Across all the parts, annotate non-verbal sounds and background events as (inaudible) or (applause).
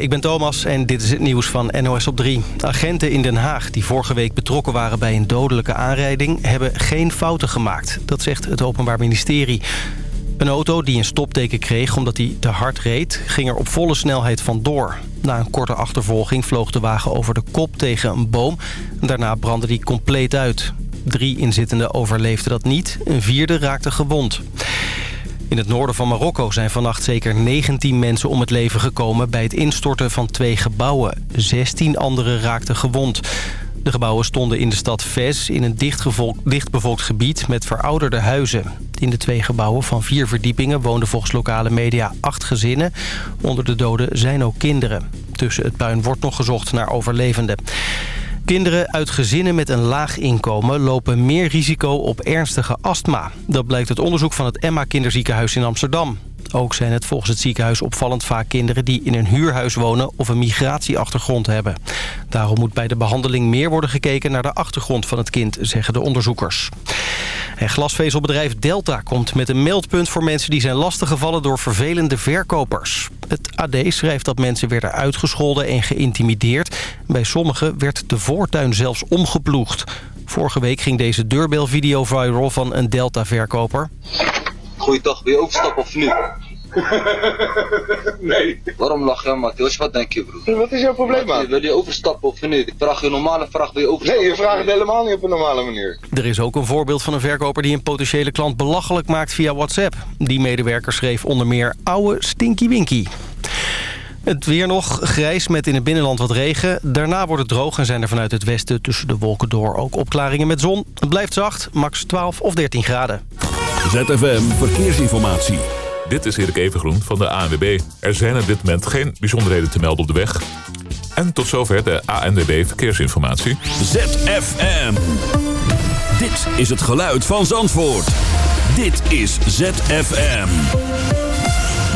Ik ben Thomas en dit is het nieuws van NOS op 3. Agenten in Den Haag die vorige week betrokken waren bij een dodelijke aanrijding... hebben geen fouten gemaakt, dat zegt het Openbaar Ministerie. Een auto die een stopteken kreeg omdat hij te hard reed... ging er op volle snelheid vandoor. Na een korte achtervolging vloog de wagen over de kop tegen een boom. Daarna brandde die compleet uit. Drie inzittenden overleefden dat niet, een vierde raakte gewond. In het noorden van Marokko zijn vannacht zeker 19 mensen om het leven gekomen... bij het instorten van twee gebouwen. 16 anderen raakten gewond. De gebouwen stonden in de stad Fez in een dichtbevolkt gebied met verouderde huizen. In de twee gebouwen van vier verdiepingen woonden volgens lokale media acht gezinnen. Onder de doden zijn ook kinderen. Tussen het puin wordt nog gezocht naar overlevenden. Kinderen uit gezinnen met een laag inkomen lopen meer risico op ernstige astma. Dat blijkt uit onderzoek van het Emma Kinderziekenhuis in Amsterdam. Ook zijn het volgens het ziekenhuis opvallend vaak kinderen die in een huurhuis wonen of een migratieachtergrond hebben. Daarom moet bij de behandeling meer worden gekeken naar de achtergrond van het kind, zeggen de onderzoekers. En glasvezelbedrijf Delta komt met een meldpunt voor mensen die zijn lastiggevallen door vervelende verkopers. Het AD schrijft dat mensen werden uitgescholden en geïntimideerd. Bij sommigen werd de voortuin zelfs omgeploegd. Vorige week ging deze deurbelvideo viral van een Delta-verkoper. Goeiedag, wil je overstappen of nu? (laughs) nee. Waarom lach je, Matthias? Wat denk je, broer? Wat is jouw probleem, man? Wil je overstappen of niet? Ik vraag je een normale vraag, wil je overstappen? Nee, je vraagt het helemaal niet op een normale manier. Er is ook een voorbeeld van een verkoper die een potentiële klant belachelijk maakt via WhatsApp. Die medewerker schreef onder meer ouwe stinky winky. Het weer nog grijs met in het binnenland wat regen. Daarna wordt het droog en zijn er vanuit het westen tussen de wolken door ook opklaringen met zon. Het blijft zacht, max 12 of 13 graden. ZFM Verkeersinformatie. Dit is Erik Evengroen van de ANWB. Er zijn op dit moment geen bijzonderheden te melden op de weg. En tot zover de ANWB Verkeersinformatie. ZFM. Dit is het geluid van Zandvoort. Dit is ZFM.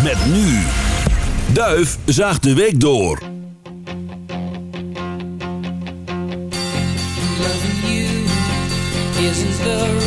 Met nu. Duif zaagt de week door. Loving you isn't the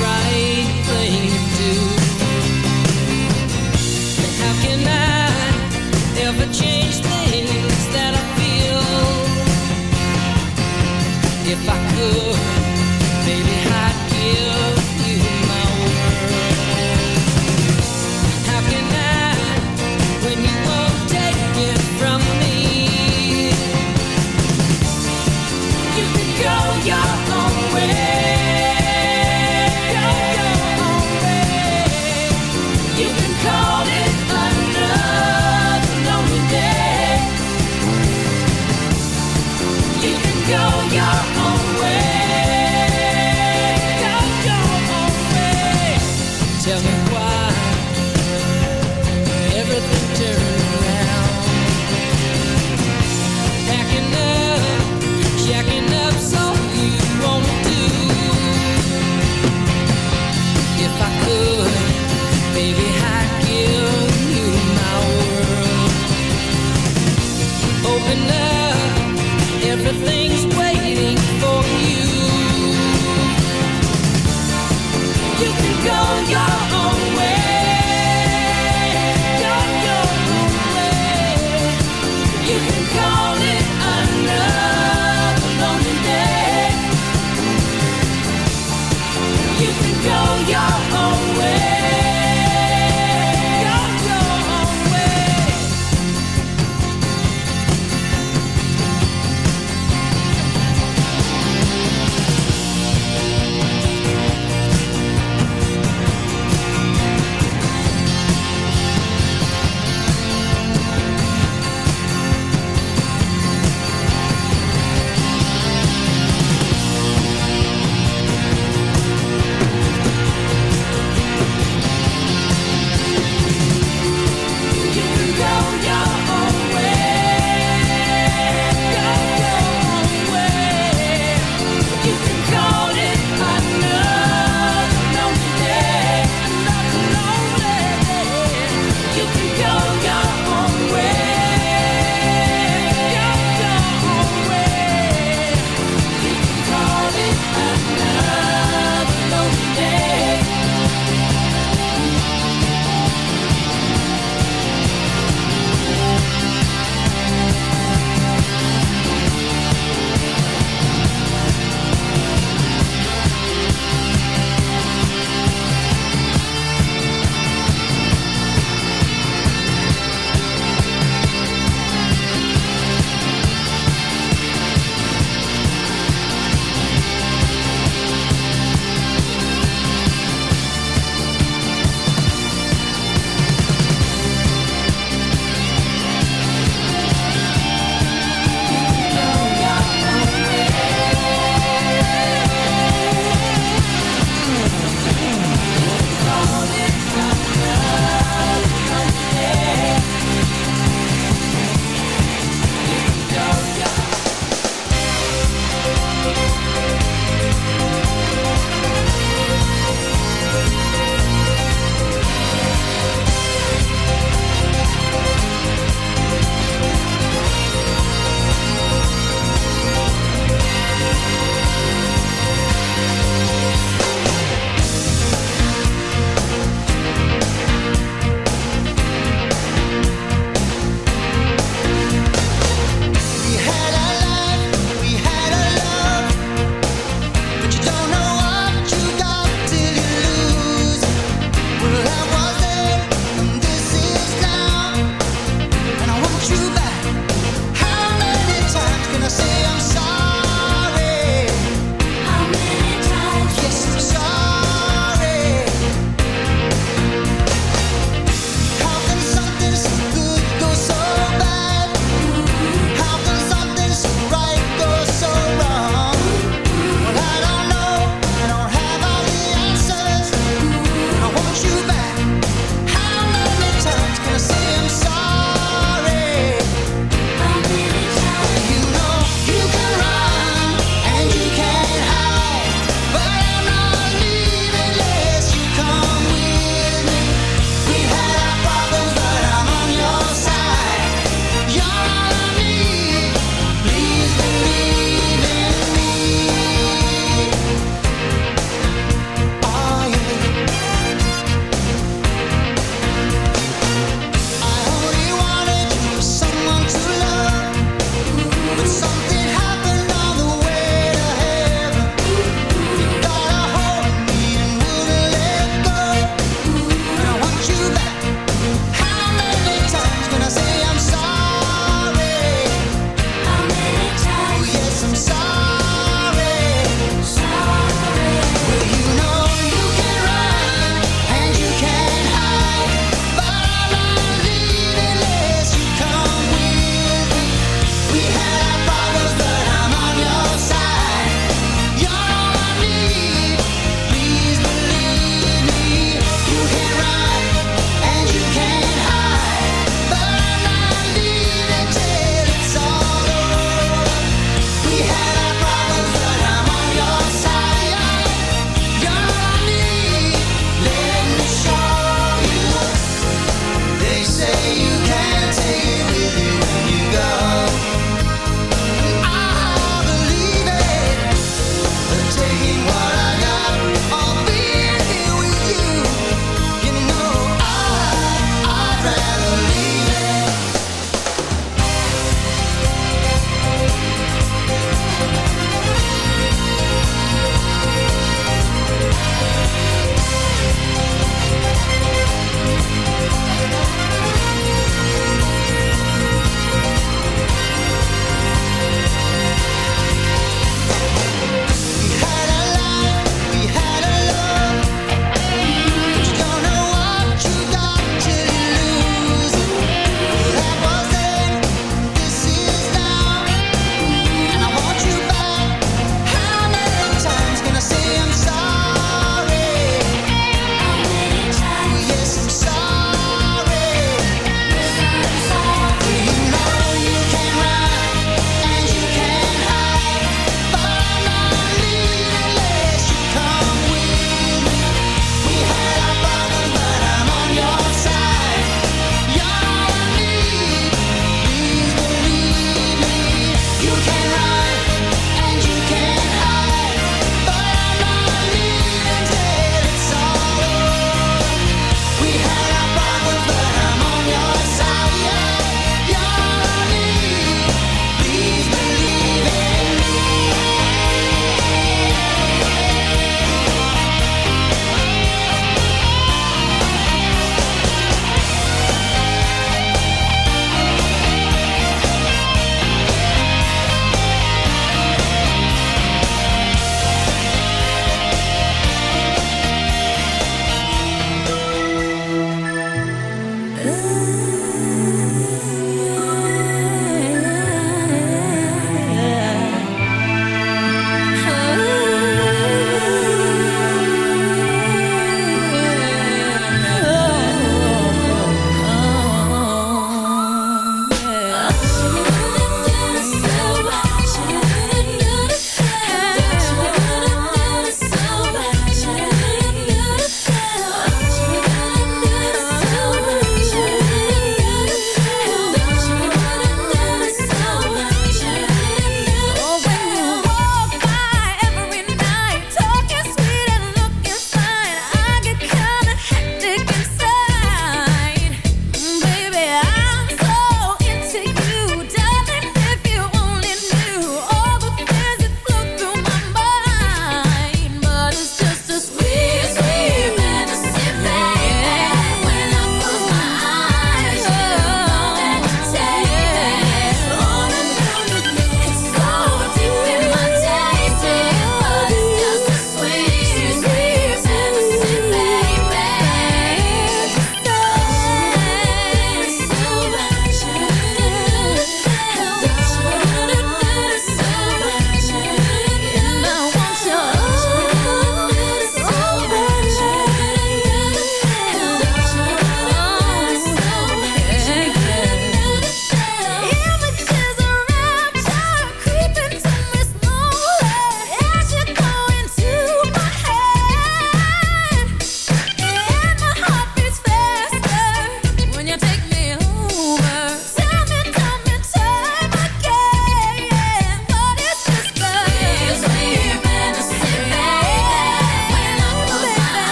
call it another lonely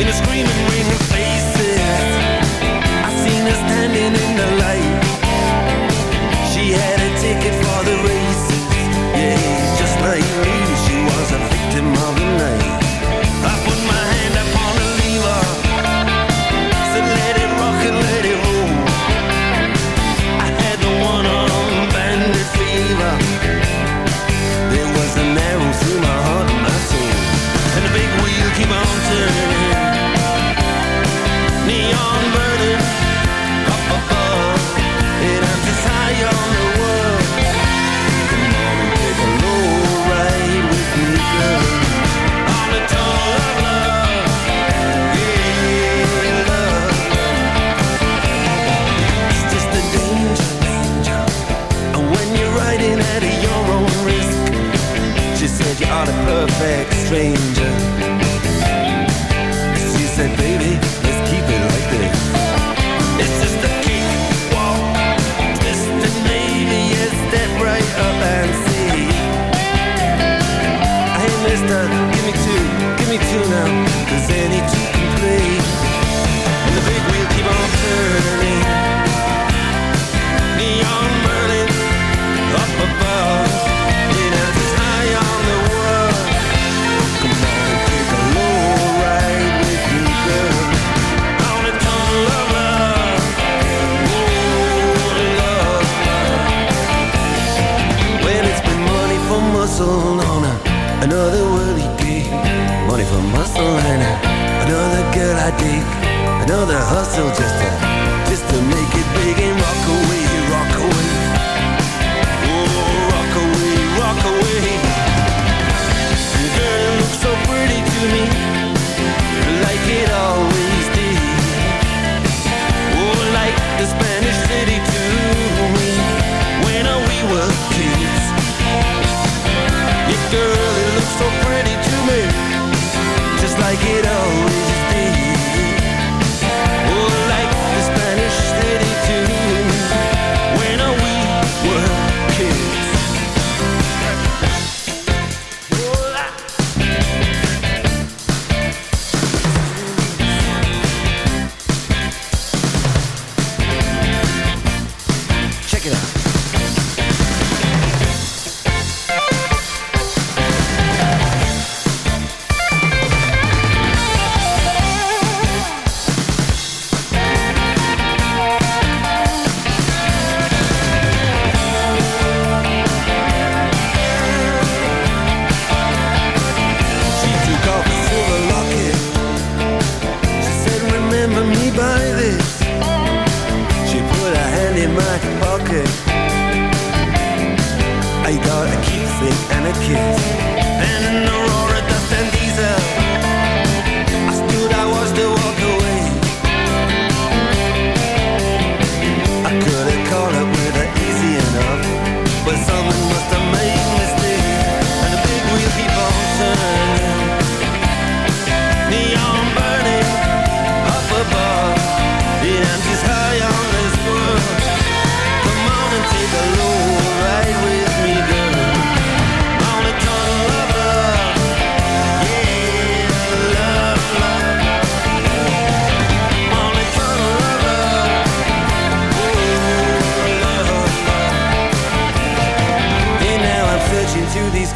in a screaming rain.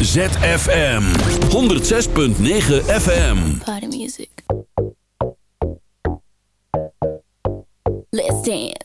ZFM 106.9 FM. Party music. Let's.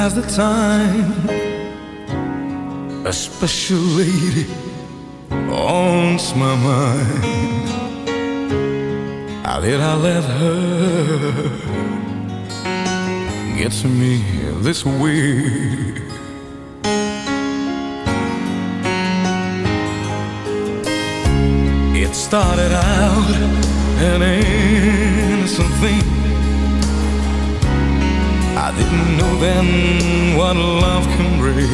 As the time. A special lady haunts my mind. How did I let her get to me this way? It started out an innocent thing didn't know then what love can bring.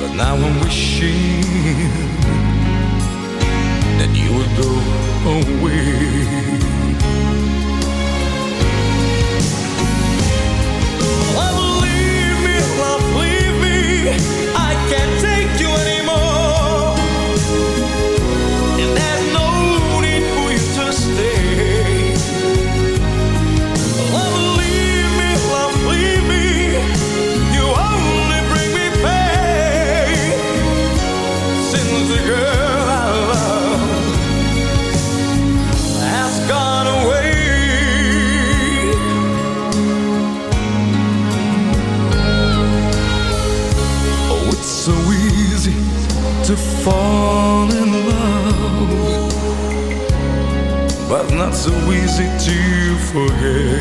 But now I'm wishing that you would go away. Love, leave me. Love, leave me. I can't fall in love, but not so easy to forget.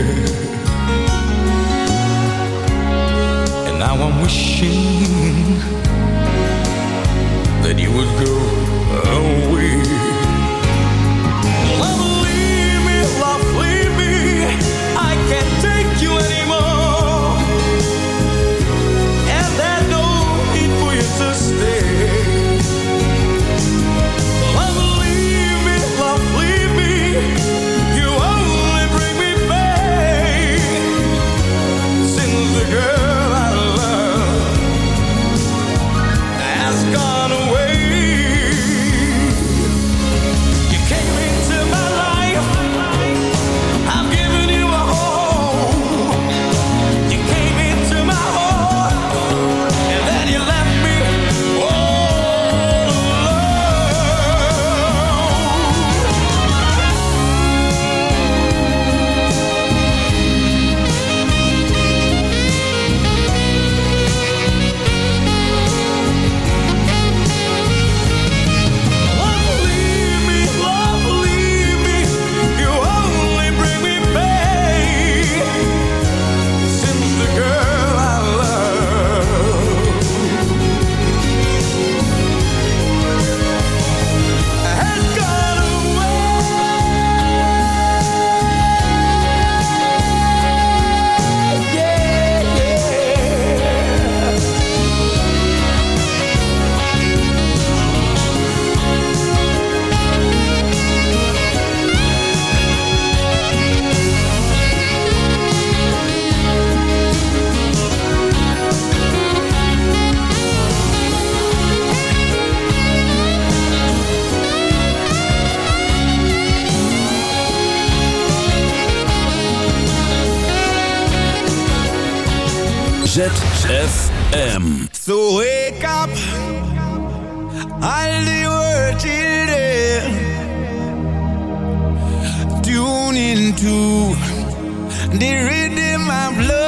ZFM. So wake up, all the world children. Tune into the rhythm of love.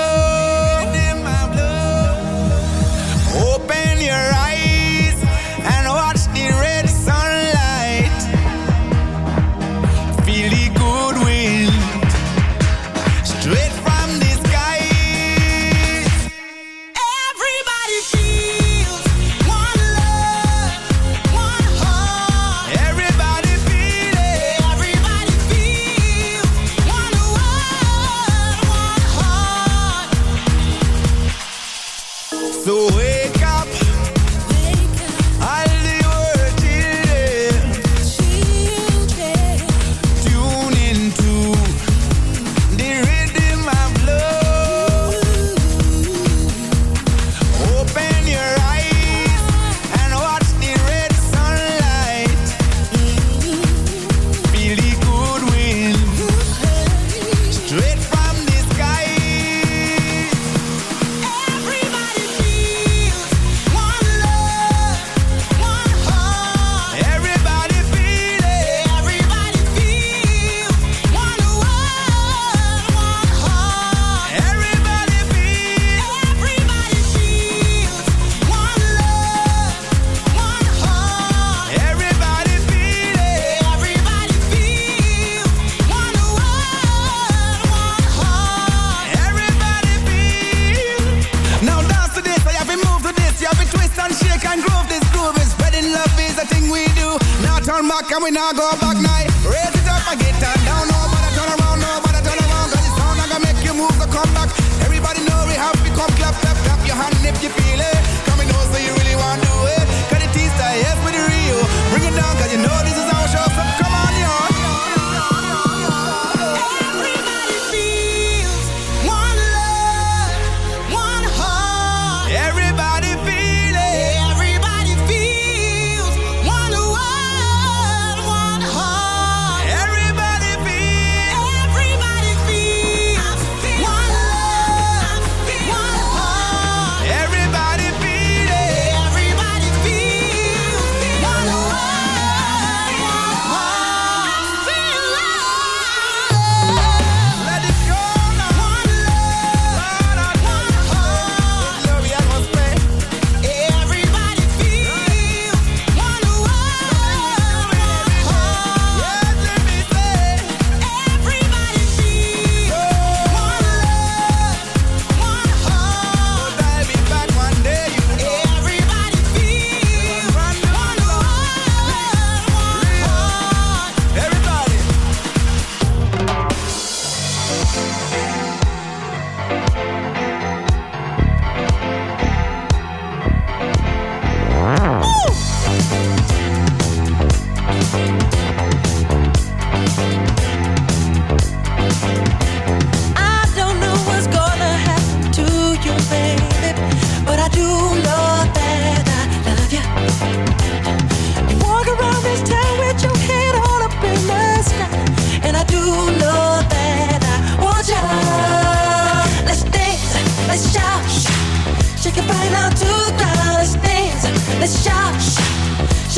do. Now turn back and we now go back night. Raise it up and get down. down. Nobody turn around, nobody turn around. Cause it's I like I make you move the so comeback. Everybody know we have to come clap, clap, clap your hand if you feel it.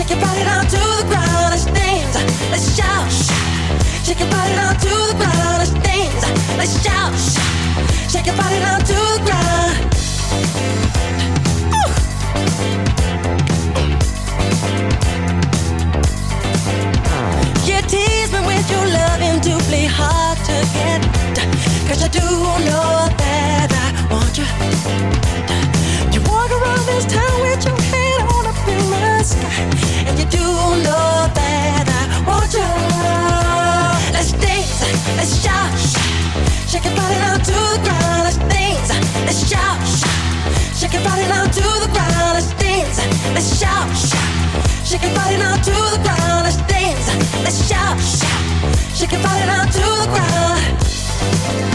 Shake your body to the ground. Let's dance. Let's shout. Shake your body to the ground. Let's dance. Let's shout. Shake your body the ground. You tease me with your loving, hard to I do know your body down to the ground. Let's dance, let's shout, shout. Shake your body down to the ground. Let's dance, let's shout, shout. Shake down to the ground. Let's dance, let's shout, shout. Shake down to the ground.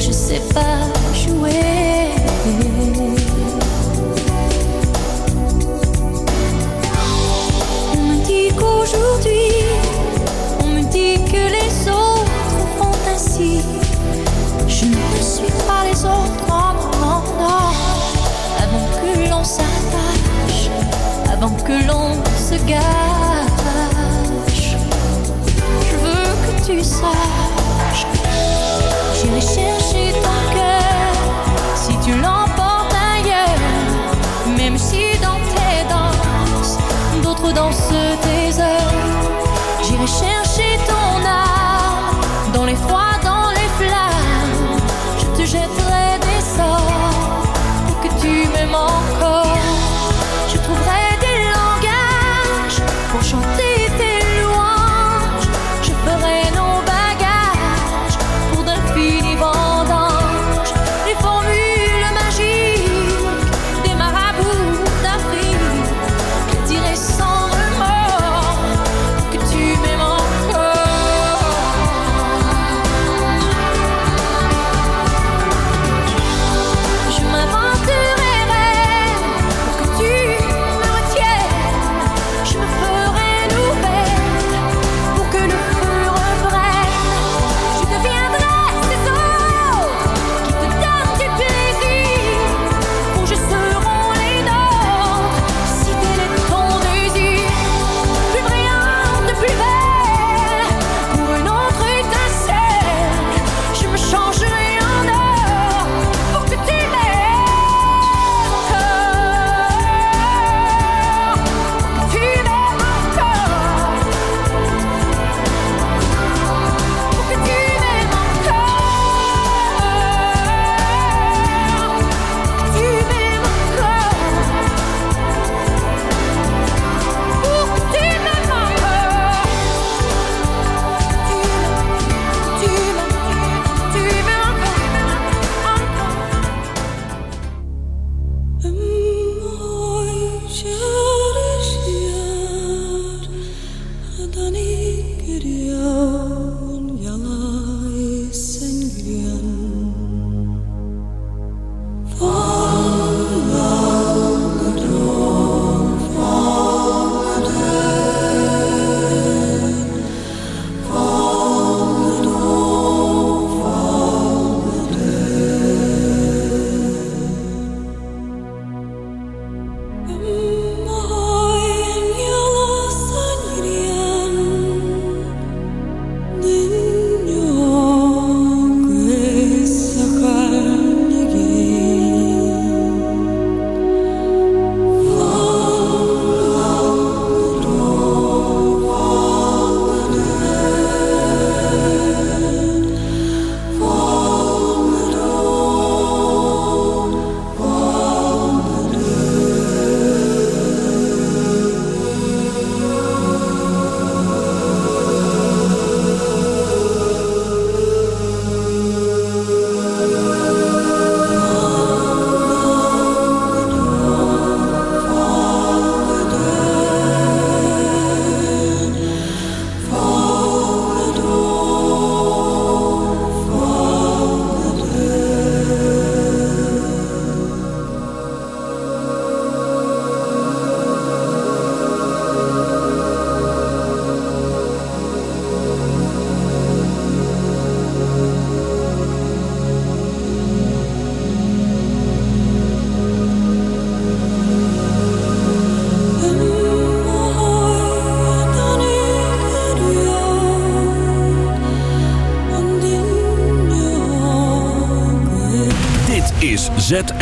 je sais pas jouer. On me dit qu'aujourd'hui, on me dit que les autres font ainsi. Je ne suis pas les autres, non, non, non. Avant que l'on s'attache, avant que l'on se gâche,